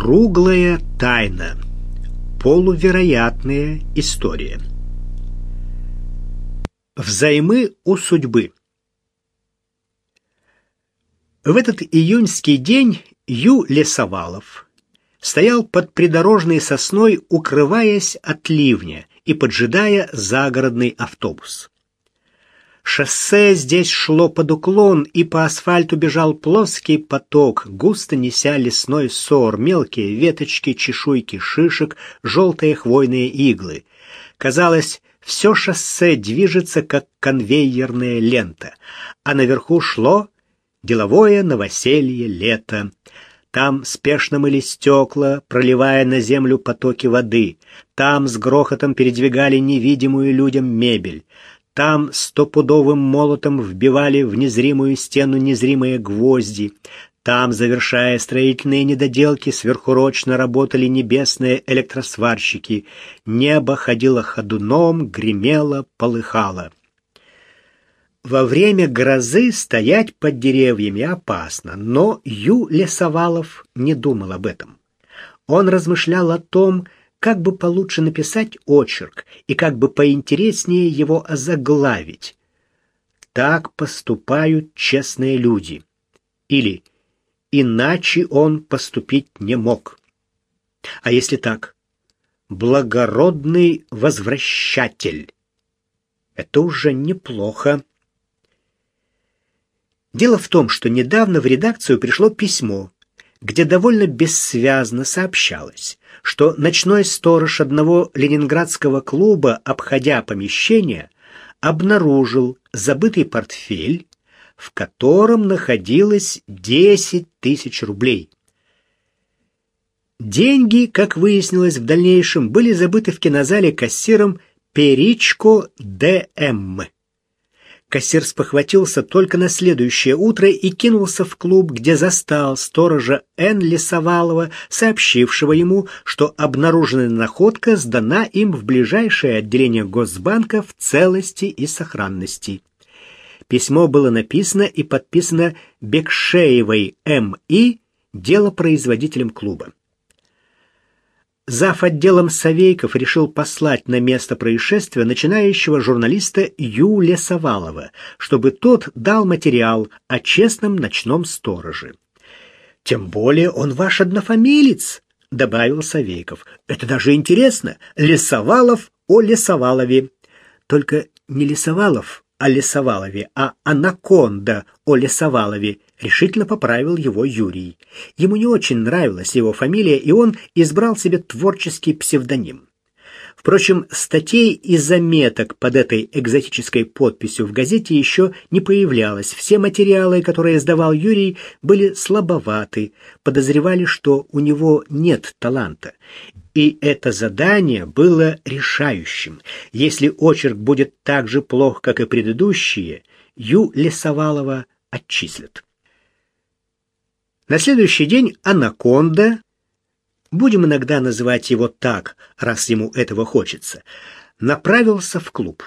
Круглая тайна. Полувероятная история. Взаймы у судьбы. В этот июньский день Ю Лесовалов стоял под придорожной сосной, укрываясь от ливня и поджидая загородный автобус. Шоссе здесь шло под уклон, и по асфальту бежал плоский поток, густо неся лесной сор, мелкие веточки, чешуйки шишек, желтые хвойные иглы. Казалось, все шоссе движется, как конвейерная лента, а наверху шло деловое новоселье лета. Там спешно мыли стекла, проливая на землю потоки воды. Там с грохотом передвигали невидимую людям мебель. Там стопудовым молотом вбивали в незримую стену незримые гвозди. Там, завершая строительные недоделки, сверхурочно работали небесные электросварщики. Небо ходило ходуном, гремело, полыхало. Во время грозы стоять под деревьями опасно, но Ю Лесовалов не думал об этом. Он размышлял о том, как бы получше написать очерк и как бы поинтереснее его озаглавить. Так поступают честные люди. Или иначе он поступить не мог. А если так? Благородный возвращатель. Это уже неплохо. Дело в том, что недавно в редакцию пришло письмо, где довольно бессвязно сообщалось, что ночной сторож одного ленинградского клуба, обходя помещение, обнаружил забытый портфель, в котором находилось 10 тысяч рублей. Деньги, как выяснилось в дальнейшем, были забыты в кинозале кассиром Перичко Д.М. Кассир спохватился только на следующее утро и кинулся в клуб, где застал сторожа Н. Лесовалова, сообщившего ему, что обнаруженная находка сдана им в ближайшее отделение Госбанка в целости и сохранности. Письмо было написано и подписано Бекшеевой М.И., делопроизводителем клуба. Зав. отделом Савейков решил послать на место происшествия начинающего журналиста Ю. Лесовалова, чтобы тот дал материал о честном ночном стороже. «Тем более он ваш однофамилец», — добавил Савейков. «Это даже интересно. Лесовалов о Лесовалове. Только не Лесовалов, о Лесовалове, а анаконда о Лесовалове, решительно поправил его Юрий. Ему не очень нравилась его фамилия, и он избрал себе творческий псевдоним. Впрочем, статей и заметок под этой экзотической подписью в газете еще не появлялось. Все материалы, которые сдавал Юрий, были слабоваты, подозревали, что у него нет таланта. И это задание было решающим. Если очерк будет так же плох, как и предыдущие, Ю Лесовалова отчислят. На следующий день анаконда, будем иногда называть его так, раз ему этого хочется, направился в клуб.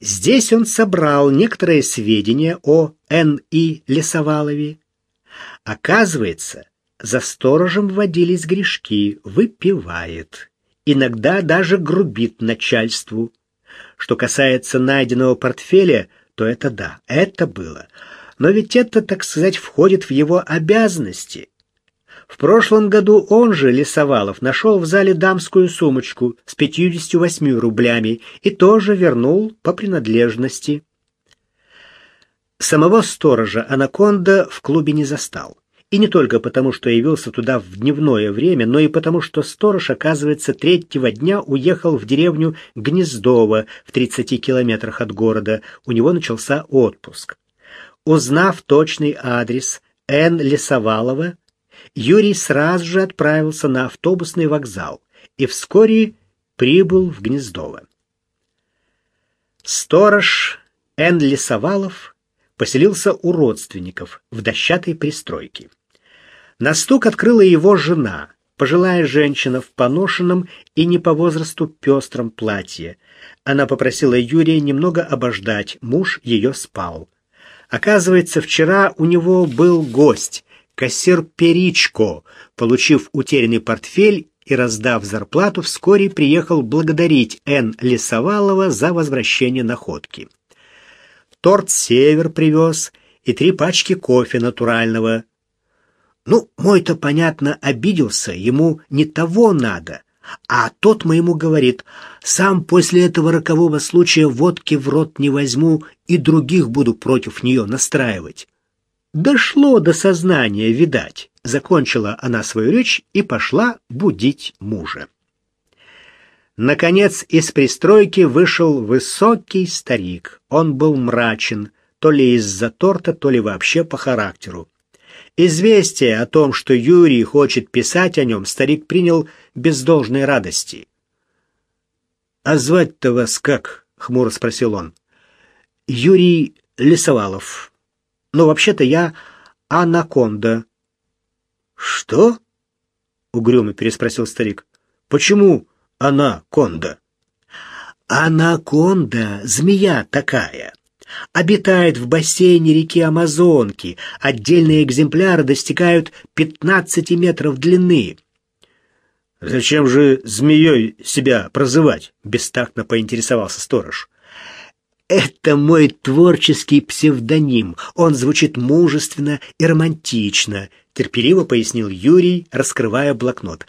Здесь он собрал некоторые сведения о Н.И. Лесовалове. Оказывается, за сторожем водились грешки, выпивает. Иногда даже грубит начальству. Что касается найденного портфеля, то это да, это было. Но ведь это, так сказать, входит в его обязанности. В прошлом году он же, Лисовалов, нашел в зале дамскую сумочку с 58 рублями и тоже вернул по принадлежности. Самого сторожа Анаконда в клубе не застал. И не только потому, что явился туда в дневное время, но и потому, что сторож, оказывается, третьего дня уехал в деревню Гнездово в 30 километрах от города. У него начался отпуск. Узнав точный адрес Н. Лесовалова, Юрий сразу же отправился на автобусный вокзал и вскоре прибыл в Гнездово. Сторож Н. Лесовалов поселился у родственников в дощатой пристройке. На стук открыла его жена, пожилая женщина в поношенном и не по возрасту пестром платье. Она попросила Юрия немного обождать, муж ее спал. Оказывается, вчера у него был гость, Кассир Перичко, получив утерянный портфель и раздав зарплату, вскоре приехал благодарить Н. Лесовалова за возвращение находки. Торт «Север» привез и три пачки кофе натурального. Ну, мой-то, понятно, обиделся, ему не того надо. А тот моему говорит, сам после этого рокового случая водки в рот не возьму и других буду против нее настраивать. Дошло до сознания, видать. Закончила она свою речь и пошла будить мужа. Наконец из пристройки вышел высокий старик. Он был мрачен, то ли из-за торта, то ли вообще по характеру. Известие о том, что Юрий хочет писать о нем, старик принял без должной радости. «А звать-то вас как?» — хмуро спросил он. «Юрий Лесовалов. Но вообще-то я Анаконда». «Что?» — угрюмо переспросил старик. «Почему Анаконда?» «Анаконда — змея такая обитает в бассейне реки Амазонки. Отдельные экземпляры достигают 15 метров длины. «Зачем же змеей себя прозывать?» — бестактно поинтересовался сторож. «Это мой творческий псевдоним. Он звучит мужественно и романтично», — терпеливо пояснил Юрий, раскрывая блокнот.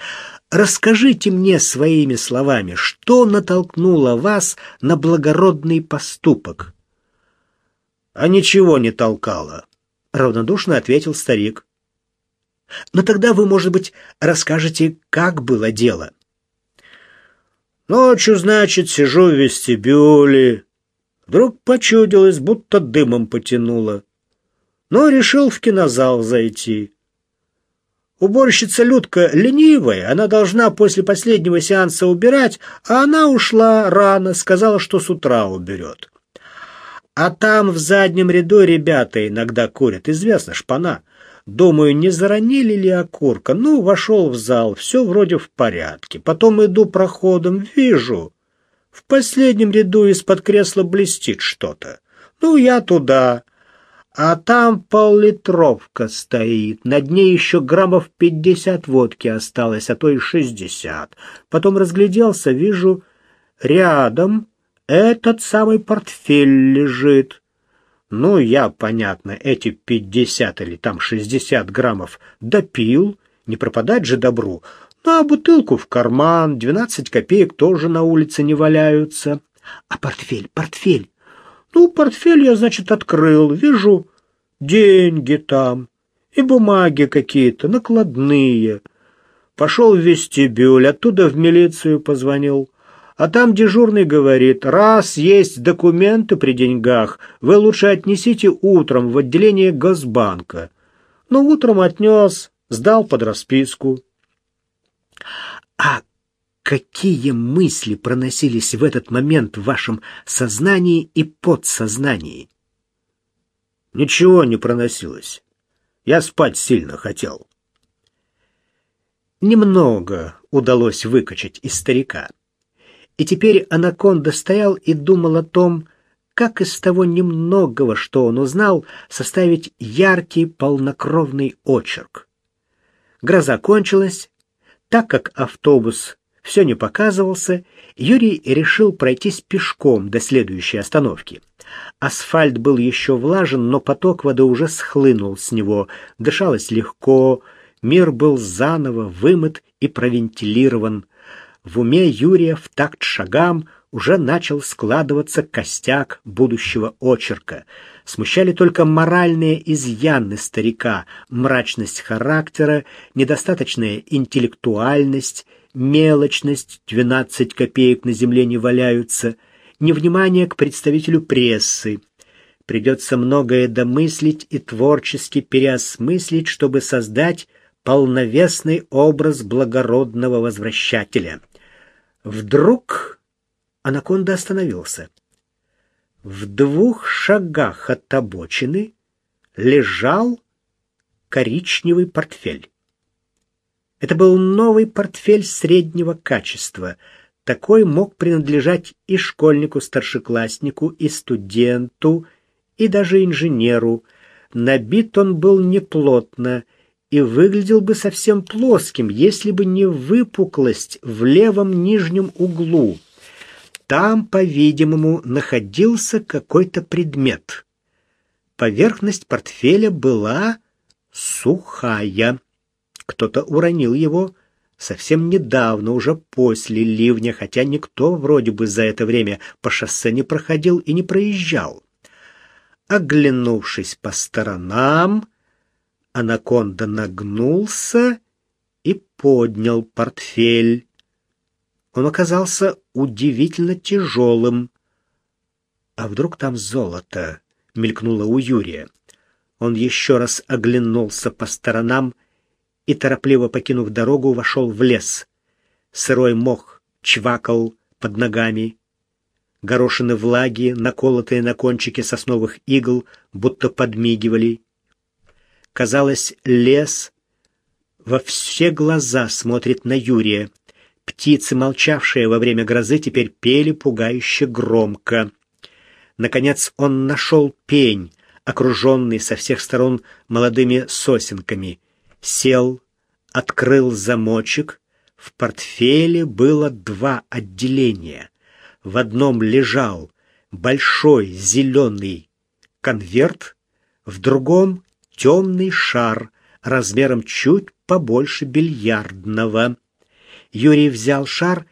«Расскажите мне своими словами, что натолкнуло вас на благородный поступок?» А ничего не толкала, равнодушно ответил старик. Но тогда вы, может быть, расскажете, как было дело. Ночью, значит, сижу в вестибюле. Вдруг почудилось, будто дымом потянуло. Но решил в кинозал зайти. Уборщица Людка ленивая, она должна после последнего сеанса убирать, а она ушла рано, сказала, что с утра уберет. А там в заднем ряду ребята иногда курят, известно, шпана. Думаю, не заронили ли окурка. Ну, вошел в зал, все вроде в порядке. Потом иду проходом, вижу. В последнем ряду из-под кресла блестит что-то. Ну, я туда. А там поллитровка стоит. На дне еще граммов пятьдесят водки осталось, а то и шестьдесят. Потом разгляделся, вижу, рядом этот самый портфель лежит. Ну, я, понятно, эти пятьдесят или там шестьдесят граммов допил, не пропадать же добру. Ну, а бутылку в карман, двенадцать копеек тоже на улице не валяются. А портфель, портфель? Ну, портфель я, значит, открыл, вижу, деньги там и бумаги какие-то, накладные. Пошел в вестибюль, оттуда в милицию позвонил. А там дежурный говорит, раз есть документы при деньгах, вы лучше отнесите утром в отделение Госбанка. Ну, утром отнес, сдал под расписку. А какие мысли проносились в этот момент в вашем сознании и подсознании? Ничего не проносилось. Я спать сильно хотел. Немного удалось выкачать из старика. И теперь анаконда стоял и думал о том, как из того немногого, что он узнал, составить яркий полнокровный очерк. Гроза кончилась, так как автобус все не показывался, Юрий решил пройтись пешком до следующей остановки. Асфальт был еще влажен, но поток воды уже схлынул с него, дышалось легко, мир был заново вымыт и провентилирован. В уме Юрия в такт шагам уже начал складываться костяк будущего очерка. Смущали только моральные изъяны старика, мрачность характера, недостаточная интеллектуальность, мелочность, 12 копеек на земле не валяются, невнимание к представителю прессы. Придется многое домыслить и творчески переосмыслить, чтобы создать полновесный образ благородного возвращателя. Вдруг анаконда остановился. В двух шагах от обочины лежал коричневый портфель. Это был новый портфель среднего качества. Такой мог принадлежать и школьнику-старшекласснику, и студенту, и даже инженеру. Набит он был неплотно, и выглядел бы совсем плоским, если бы не выпуклость в левом нижнем углу. Там, по-видимому, находился какой-то предмет. Поверхность портфеля была сухая. Кто-то уронил его совсем недавно, уже после ливня, хотя никто вроде бы за это время по шоссе не проходил и не проезжал. Оглянувшись по сторонам, Анаконда нагнулся и поднял портфель. Он оказался удивительно тяжелым. А вдруг там золото? мелькнуло у Юрия. Он еще раз оглянулся по сторонам и, торопливо покинув дорогу, вошел в лес. Сырой мох чвакал под ногами. Горошины влаги, наколотые на кончике сосновых игл, будто подмигивали. Казалось, лес во все глаза смотрит на Юрия. Птицы, молчавшие во время грозы, теперь пели пугающе громко. Наконец он нашел пень, окруженный со всех сторон молодыми сосенками. Сел, открыл замочек. В портфеле было два отделения. В одном лежал большой зеленый конверт, в другом — темный шар размером чуть побольше бильярдного. Юрий взял шар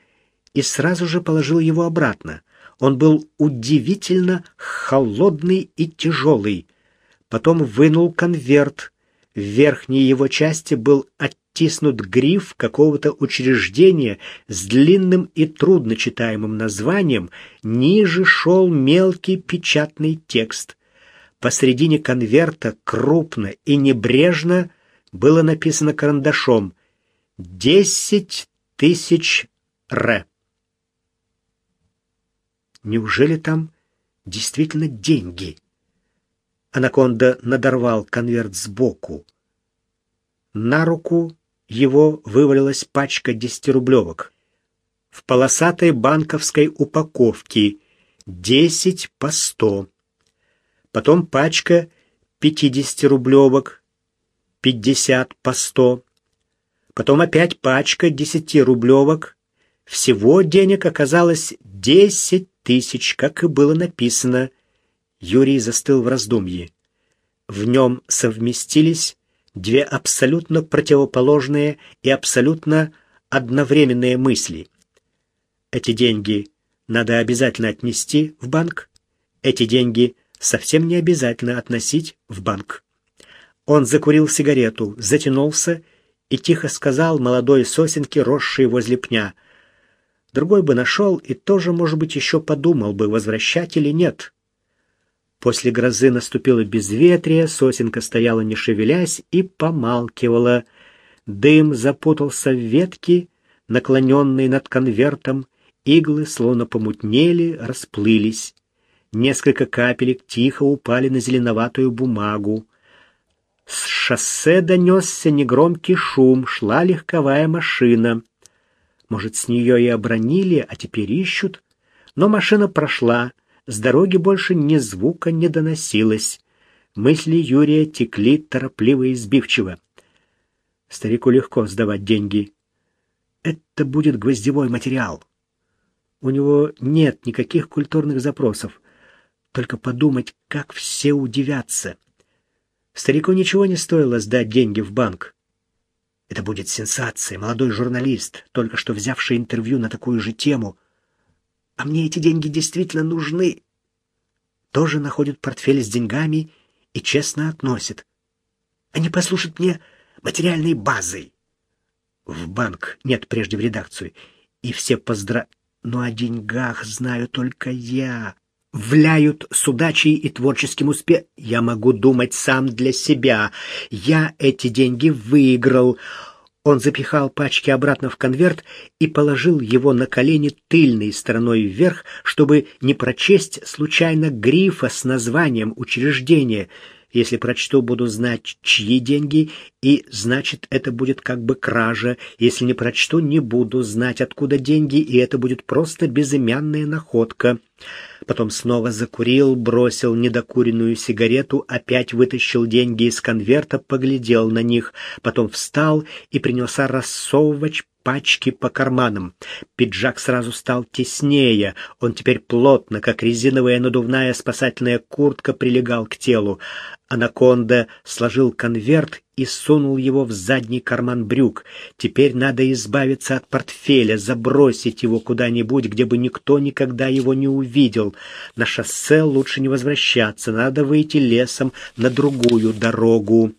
и сразу же положил его обратно. Он был удивительно холодный и тяжелый. Потом вынул конверт. В верхней его части был оттиснут гриф какого-то учреждения с длинным и трудночитаемым названием. Ниже шел мелкий печатный текст. Посредине конверта крупно и небрежно было написано карандашом «Десять тысяч ре». Неужели там действительно деньги? Анаконда надорвал конверт сбоку. На руку его вывалилась пачка десятирублевок. В полосатой банковской упаковке десять по сто. Потом пачка пятидесятирублевок, пятьдесят по сто. Потом опять пачка десятирублевок. Всего денег оказалось десять тысяч, как и было написано. Юрий застыл в раздумье. В нем совместились две абсолютно противоположные и абсолютно одновременные мысли. Эти деньги надо обязательно отнести в банк, эти деньги совсем не обязательно относить в банк. Он закурил сигарету, затянулся и тихо сказал молодой сосенке, росшей возле пня — Другой бы нашел и тоже, может быть, еще подумал бы, возвращать или нет. После грозы наступило безветрие, сосенка стояла не шевелясь и помалкивала. Дым запутался в ветке, наклоненной над конвертом, иглы словно помутнели, расплылись. Несколько капелек тихо упали на зеленоватую бумагу. С шоссе донесся негромкий шум, шла легковая машина — может, с нее и обронили, а теперь ищут? Но машина прошла, с дороги больше ни звука не доносилось. Мысли Юрия текли торопливо и сбивчиво. Старику легко сдавать деньги. Это будет гвоздевой материал. У него нет никаких культурных запросов. Только подумать, как все удивятся. Старику ничего не стоило сдать деньги в банк. Это будет сенсация. Молодой журналист, только что взявший интервью на такую же тему. А мне эти деньги действительно нужны. Тоже находит портфель с деньгами и честно относит. Они послушают мне материальной базой. В банк нет прежде в редакцию. И все поздра... Но о деньгах знаю только я вляют с удачей и творческим успехом. Я могу думать сам для себя. Я эти деньги выиграл. Он запихал пачки обратно в конверт и положил его на колени тыльной стороной вверх, чтобы не прочесть случайно грифа с названием учреждения. Если прочту, буду знать, чьи деньги, и значит, это будет как бы кража. Если не прочту, не буду знать, откуда деньги, и это будет просто безымянная находка. Потом снова закурил, бросил недокуренную сигарету, опять вытащил деньги из конверта, поглядел на них, потом встал и принялся рассовывать пачки по карманам. Пиджак сразу стал теснее, он теперь плотно, как резиновая надувная спасательная куртка, прилегал к телу. Анаконда сложил конверт и сунул его в задний карман брюк. Теперь надо избавиться от портфеля, забросить его куда-нибудь, где бы никто никогда его не увидел. На шоссе лучше не возвращаться, надо выйти лесом на другую дорогу.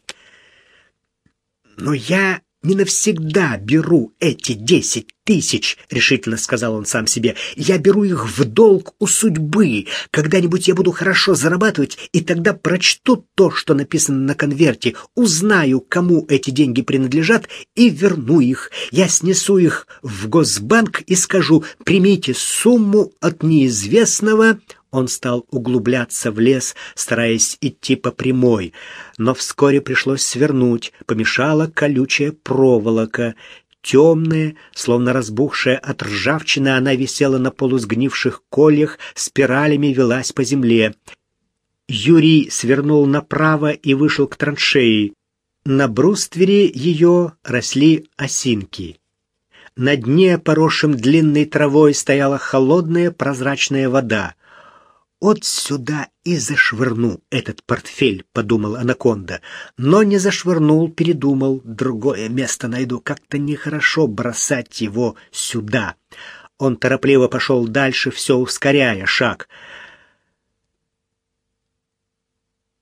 Но я не навсегда беру эти десять тысяч, — решительно сказал он сам себе. Я беру их в долг у судьбы. Когда-нибудь я буду хорошо зарабатывать, и тогда прочту то, что написано на конверте, узнаю, кому эти деньги принадлежат, и верну их. Я снесу их в Госбанк и скажу, примите сумму от неизвестного он стал углубляться в лес, стараясь идти по прямой, но вскоре пришлось свернуть, помешала колючая проволока. Темная, словно разбухшая от ржавчины, она висела на полусгнивших кольях, спиралями велась по земле. Юрий свернул направо и вышел к траншеи. На бруствере ее росли осинки. На дне, поросшем длинной травой, стояла холодная прозрачная вода. «От сюда и зашвырну этот портфель», — подумал Анаконда. Но не зашвырнул, передумал. Другое место найду. Как-то нехорошо бросать его сюда. Он торопливо пошел дальше, все ускоряя шаг.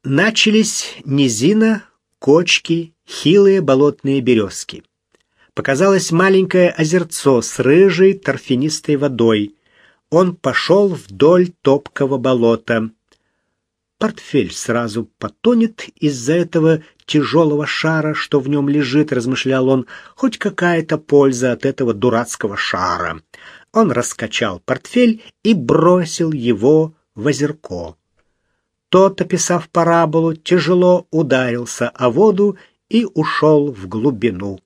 Начались низина, кочки, хилые болотные березки. Показалось маленькое озерцо с рыжей торфянистой водой он пошел вдоль топкого болота. Портфель сразу потонет из-за этого тяжелого шара, что в нем лежит, размышлял он, хоть какая-то польза от этого дурацкого шара. Он раскачал портфель и бросил его в озерко. Тот, описав параболу, тяжело ударился о воду и ушел в глубину.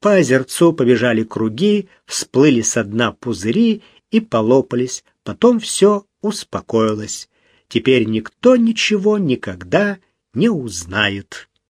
По озерцу побежали круги, всплыли со дна пузыри и полопались, потом все успокоилось. Теперь никто ничего никогда не узнает.